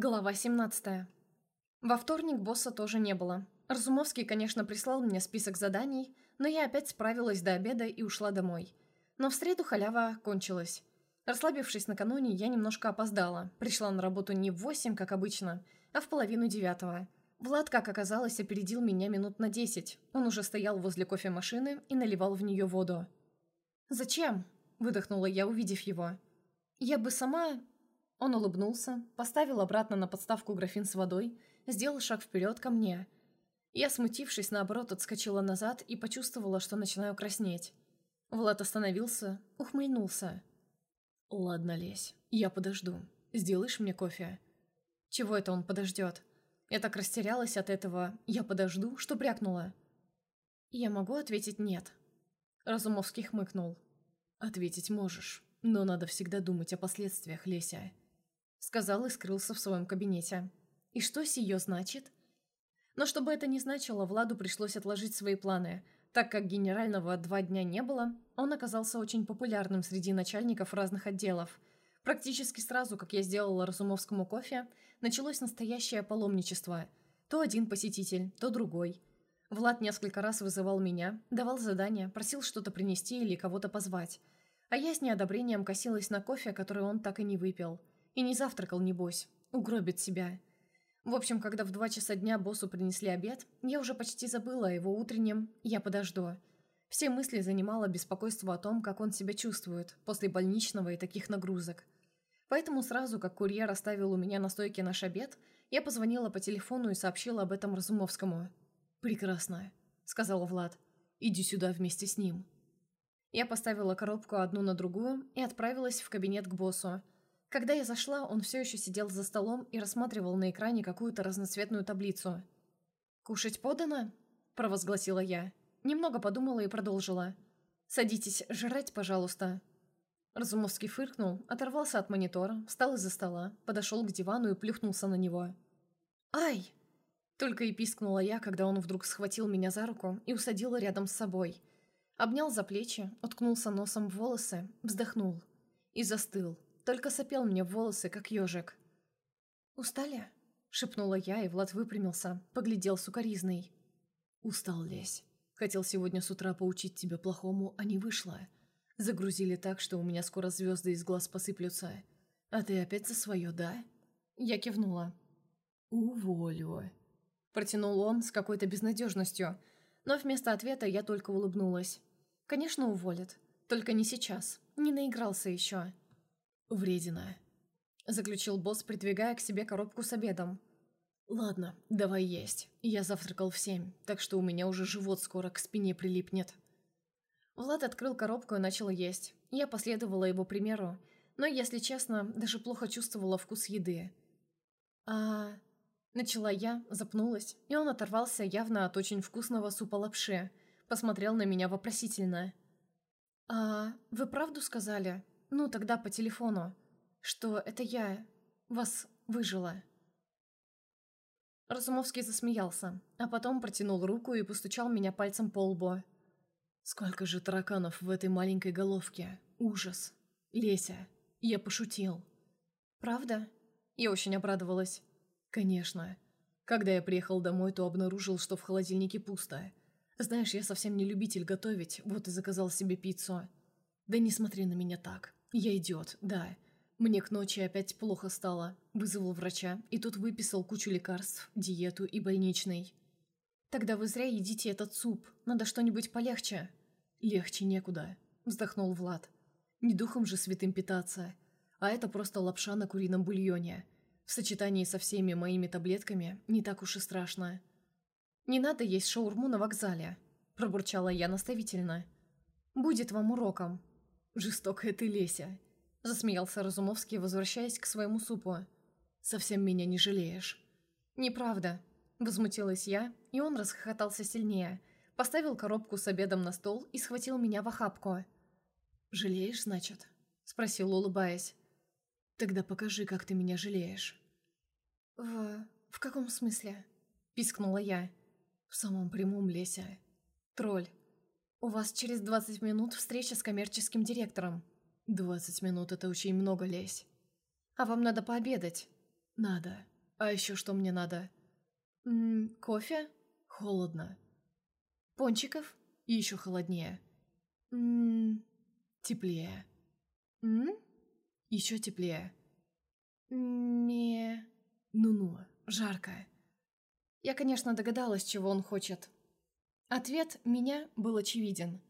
Глава 17. Во вторник босса тоже не было. Разумовский, конечно, прислал мне список заданий, но я опять справилась до обеда и ушла домой. Но в среду халява кончилась. Расслабившись накануне, я немножко опоздала. Пришла на работу не в восемь, как обычно, а в половину девятого. Влад, как оказалось, опередил меня минут на десять. Он уже стоял возле кофемашины и наливал в нее воду. «Зачем?» – выдохнула я, увидев его. «Я бы сама он улыбнулся, поставил обратно на подставку графин с водой, сделал шаг вперед ко мне. Я, смутившись, наоборот, отскочила назад и почувствовала, что начинаю краснеть. Влад остановился, ухмыльнулся. «Ладно, лезь, я подожду. Сделаешь мне кофе?» «Чего это он подождет?» Я так растерялась от этого «я подожду», что брякнула. «Я могу ответить «нет». Разумовский хмыкнул. «Ответить можешь, но надо всегда думать о последствиях, Леся». Сказал и скрылся в своем кабинете. И что сие значит? Но чтобы это не значило, Владу пришлось отложить свои планы. Так как генерального два дня не было, он оказался очень популярным среди начальников разных отделов. Практически сразу, как я сделала Разумовскому кофе, началось настоящее паломничество. То один посетитель, то другой. Влад несколько раз вызывал меня, давал задания, просил что-то принести или кого-то позвать. А я с неодобрением косилась на кофе, который он так и не выпил – и не завтракал, небось. Угробит себя. В общем, когда в два часа дня боссу принесли обед, я уже почти забыла о его утреннем «я подожду». Все мысли занимало беспокойство о том, как он себя чувствует после больничного и таких нагрузок. Поэтому сразу, как курьер оставил у меня на стойке наш обед, я позвонила по телефону и сообщила об этом Разумовскому. «Прекрасно», — сказал Влад. «Иди сюда вместе с ним». Я поставила коробку одну на другую и отправилась в кабинет к боссу, когда я зашла, он все еще сидел за столом и рассматривал на экране какую-то разноцветную таблицу. «Кушать подано?» – провозгласила я. Немного подумала и продолжила. «Садитесь, жрать, пожалуйста». Разумовский фыркнул, оторвался от монитора, встал из-за стола, подошел к дивану и плюхнулся на него. «Ай!» Только и пискнула я, когда он вдруг схватил меня за руку и усадил рядом с собой. Обнял за плечи, уткнулся носом в волосы, вздохнул и застыл, только сопел мне в волосы, как ежик. «Устали?» — шепнула я, и Влад выпрямился, поглядел сукоризный. «Устал, Лесь. Хотел сегодня с утра поучить тебя плохому, а не вышло. Загрузили так, что у меня скоро звезды из глаз посыплются. А ты опять за свое, да?» Я кивнула. «Уволю», — протянул он с какой-то безнадежностью, но вместо ответа я только улыбнулась. «Конечно, уволят. Только не сейчас. Не наигрался еще». «Вредина», — заключил босс, придвигая к себе коробку с обедом. «Ладно, давай есть. Я завтракал в семь, так что у меня уже живот скоро к спине прилипнет». Влад открыл коробку и начал есть. Я последовала его примеру, но, если честно, даже плохо чувствовала вкус еды. «А...» Начала я, запнулась, и он оторвался явно от очень вкусного супа лапши. Посмотрел на меня вопросительно. «А вы правду сказали?» Ну, тогда по телефону. Что это я вас выжила. Разумовский засмеялся, а потом протянул руку и постучал меня пальцем по лбу. «Сколько же тараканов в этой маленькой головке! Ужас! Леся, я пошутил!» «Правда?» Я очень обрадовалась. «Конечно. Когда я приехал домой, то обнаружил, что в холодильнике пусто. Знаешь, я совсем не любитель готовить, вот и заказал себе пиццу. Да не смотри на меня так. Я идиот, да. Мне к ночи опять плохо стало. Вызвал врача, и тут выписал кучу лекарств, диету и больничный. Тогда вы зря едите этот суп. Надо что-нибудь полегче. Легче некуда, вздохнул Влад. Не духом же святым питаться. А это просто лапша на курином бульоне. В сочетании со всеми моими таблетками не так уж и страшно. «Не надо есть шаурму на вокзале», – пробурчала я наставительно. «Будет вам уроком». «Жестокая ты, Леся!» – засмеялся Разумовский, возвращаясь к своему супу. «Совсем меня не жалеешь». «Неправда», – возмутилась я, и он расхохотался сильнее, поставил коробку с обедом на стол и схватил меня в охапку. «Жалеешь, значит?» – спросил, улыбаясь. «Тогда покажи, как ты меня жалеешь». «В... в каком смысле?» – пискнула я. «В самом прямом, Леся. Тролль, «У вас через 20 минут встреча с коммерческим директором». «20 минут — это очень много, Лесь». «А вам надо пообедать». «Надо. А еще что мне надо?» «М -м, «Кофе?» «Холодно». «Пончиков?» «И еще холоднее». «М -м, теплее». «М?» «Еще теплее». «Не...» «Ну-ну, жарко». Я, конечно, догадалась, чего он хочет. Ответ меня был очевиден.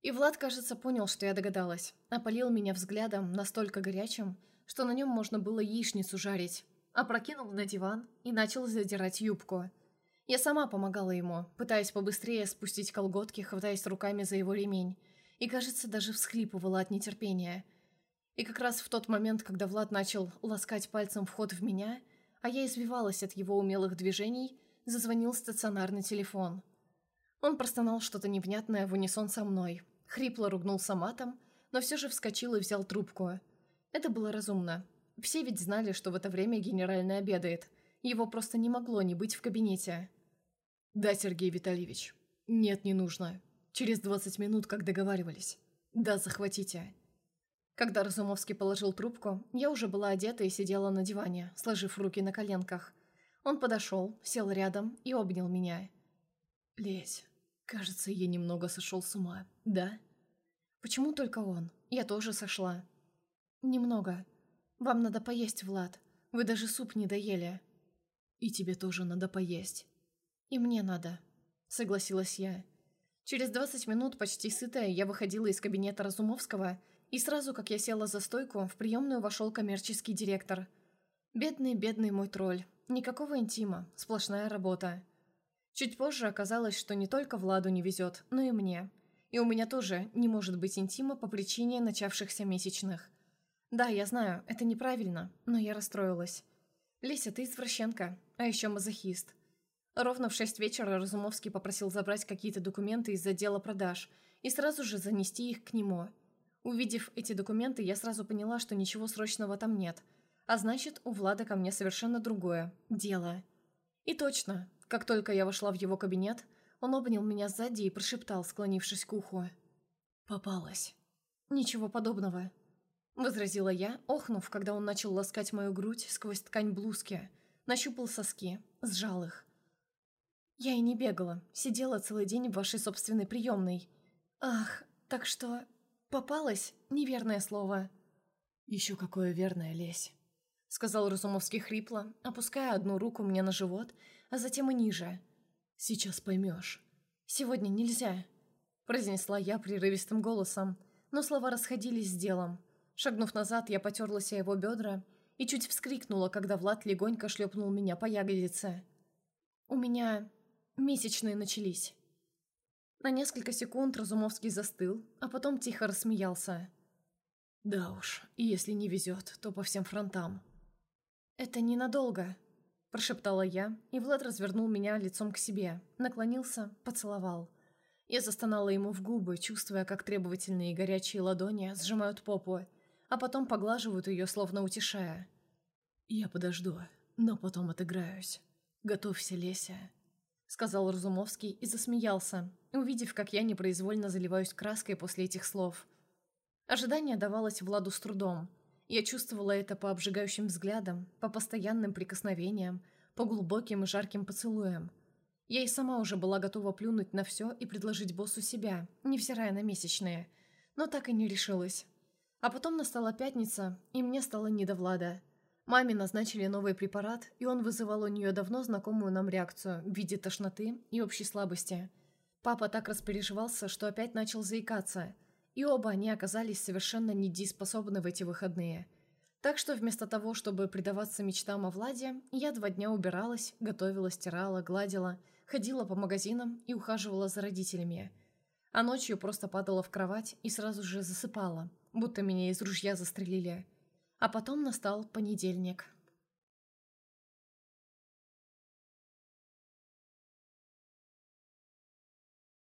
И Влад, кажется, понял, что я догадалась. Опалил меня взглядом настолько горячим, что на нем можно было яичницу жарить. Опрокинул на диван и начал задирать юбку. Я сама помогала ему, пытаясь побыстрее спустить колготки, хватаясь руками за его ремень. И, кажется, даже всхлипывала от нетерпения. И как раз в тот момент, когда Влад начал ласкать пальцем вход в меня, а я извивалась от его умелых движений, зазвонил стационарный телефон. Он простонал что-то невнятное в унисон со мной, хрипло ругнулся матом, но все же вскочил и взял трубку. Это было разумно. Все ведь знали, что в это время генеральный обедает. Его просто не могло не быть в кабинете. «Да, Сергей Витальевич. Нет, не нужно. Через 20 минут, как договаривались. Да, захватите». Когда Разумовский положил трубку, я уже была одета и сидела на диване, сложив руки на коленках. Он подошел, сел рядом и обнял меня. «Лезь, кажется, я немного сошел с ума, да?» «Почему только он? Я тоже сошла». «Немного. Вам надо поесть, Влад. Вы даже суп не доели». «И тебе тоже надо поесть». «И мне надо», — согласилась я. Через двадцать минут, почти сытая, я выходила из кабинета Разумовского — и сразу, как я села за стойку, в приемную вошел коммерческий директор. Бедный, бедный мой тролль. Никакого интима, сплошная работа. Чуть позже оказалось, что не только Владу не везет, но и мне. И у меня тоже не может быть интима по причине начавшихся месячных. Да, я знаю, это неправильно, но я расстроилась. Леся, ты извращенка, а еще мазохист. Ровно в шесть вечера Разумовский попросил забрать какие-то документы из отдела продаж и сразу же занести их к нему – Увидев эти документы, я сразу поняла, что ничего срочного там нет. А значит, у Влада ко мне совершенно другое. Дело. И точно, как только я вошла в его кабинет, он обнял меня сзади и прошептал, склонившись к уху. «Попалась». «Ничего подобного», — возразила я, охнув, когда он начал ласкать мою грудь сквозь ткань блузки, нащупал соски, сжал их. «Я и не бегала, сидела целый день в вашей собственной приемной. Ах, так что «Попалась? Неверное слово». «Еще какое верное, лезь», — сказал Разумовский хрипло, опуская одну руку мне на живот, а затем и ниже. «Сейчас поймешь». «Сегодня нельзя», — произнесла я прерывистым голосом, но слова расходились с делом. Шагнув назад, я потерлась о его бедра и чуть вскрикнула, когда Влад легонько шлепнул меня по ягодице. «У меня месячные начались». На несколько секунд Разумовский застыл, а потом тихо рассмеялся. «Да уж, и если не везет, то по всем фронтам». «Это ненадолго», – прошептала я, и Влад развернул меня лицом к себе, наклонился, поцеловал. Я застонала ему в губы, чувствуя, как требовательные горячие ладони сжимают попу, а потом поглаживают ее, словно утешая. «Я подожду, но потом отыграюсь. Готовься, Леся», — сказал Разумовский и засмеялся, увидев, как я непроизвольно заливаюсь краской после этих слов. Ожидание давалось Владу с трудом. Я чувствовала это по обжигающим взглядам, по постоянным прикосновениям, по глубоким и жарким поцелуям. Я и сама уже была готова плюнуть на все и предложить боссу себя, невзирая на месячные, но так и не решилась. А потом настала пятница, и мне стало не до Влада. Маме назначили новый препарат, и он вызывал у нее давно знакомую нам реакцию в виде тошноты и общей слабости – Папа так распереживался, что опять начал заикаться, и оба они оказались совершенно недееспособны в эти выходные. Так что вместо того, чтобы предаваться мечтам о Владе, я два дня убиралась, готовила, стирала, гладила, ходила по магазинам и ухаживала за родителями. А ночью просто падала в кровать и сразу же засыпала, будто меня из ружья застрелили. А потом настал понедельник –